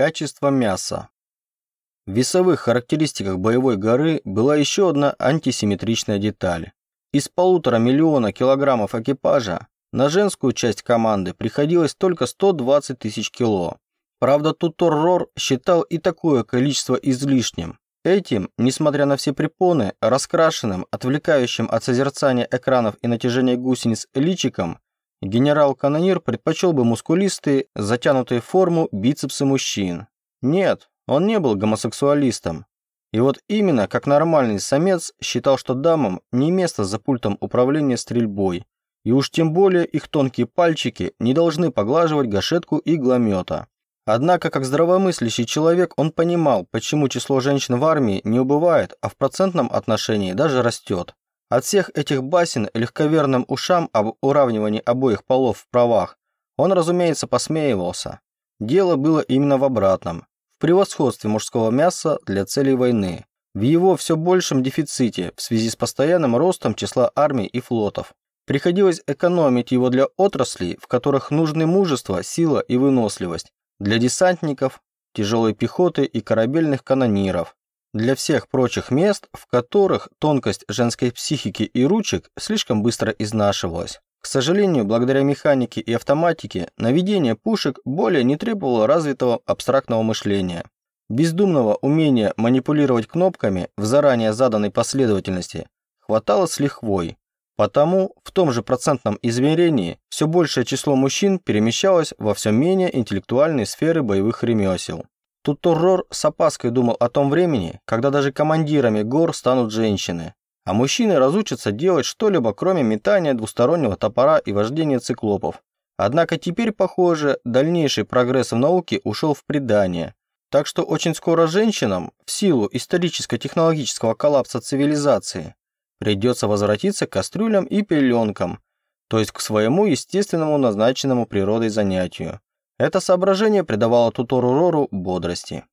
Качество мяса. В весовых характеристиках боевой горы была еще одна антисимметричная деталь. Из полутора миллиона килограммов экипажа на женскую часть команды приходилось только 120 тысяч кило. Правда, Тутор Рор считал и такое количество излишним. Этим, несмотря на все препоны, раскрашенным, отвлекающим от созерцания экранов и натяжения гусениц личиком, генерал-канонир предпочел бы мускулистые, затянутые в форму бицепсы мужчин. Нет, он не был гомосексуалистом. И вот именно как нормальный самец считал, что дамам не место за пультом управления стрельбой, и уж тем более их тонкие пальчики не должны поглаживать гашетку игломета. Однако, как здравомыслящий человек, он понимал, почему число женщин в армии не убывает, а в процентном отношении даже растет. От всех этих басен легковерным ушам об уравнивании обоих полов в правах он, разумеется, посмеивался. Дело было именно в обратном превосходстве мужского мяса для целей войны, в его все большем дефиците в связи с постоянным ростом числа армий и флотов. Приходилось экономить его для отраслей, в которых нужны мужество, сила и выносливость, для десантников, тяжелой пехоты и корабельных канониров, для всех прочих мест, в которых тонкость женской психики и ручек слишком быстро изнашивалась. К сожалению, благодаря механике и автоматике, наведение пушек более не требовало развитого абстрактного мышления. Бездумного умения манипулировать кнопками в заранее заданной последовательности хватало с лихвой. Потому в том же процентном измерении все большее число мужчин перемещалось во все менее интеллектуальные сферы боевых ремесел. Тут Торрор с опаской думал о том времени, когда даже командирами гор станут женщины, а мужчины разучатся делать что-либо, кроме метания двустороннего топора и вождения циклопов. Однако теперь, похоже, дальнейший прогресс в науке ушел в предание. Так что очень скоро женщинам, в силу историческо-технологического коллапса цивилизации, придется возвратиться к кастрюлям и пеленкам, то есть к своему естественному назначенному природой занятию. Это соображение придавало Тутору Рору бодрости.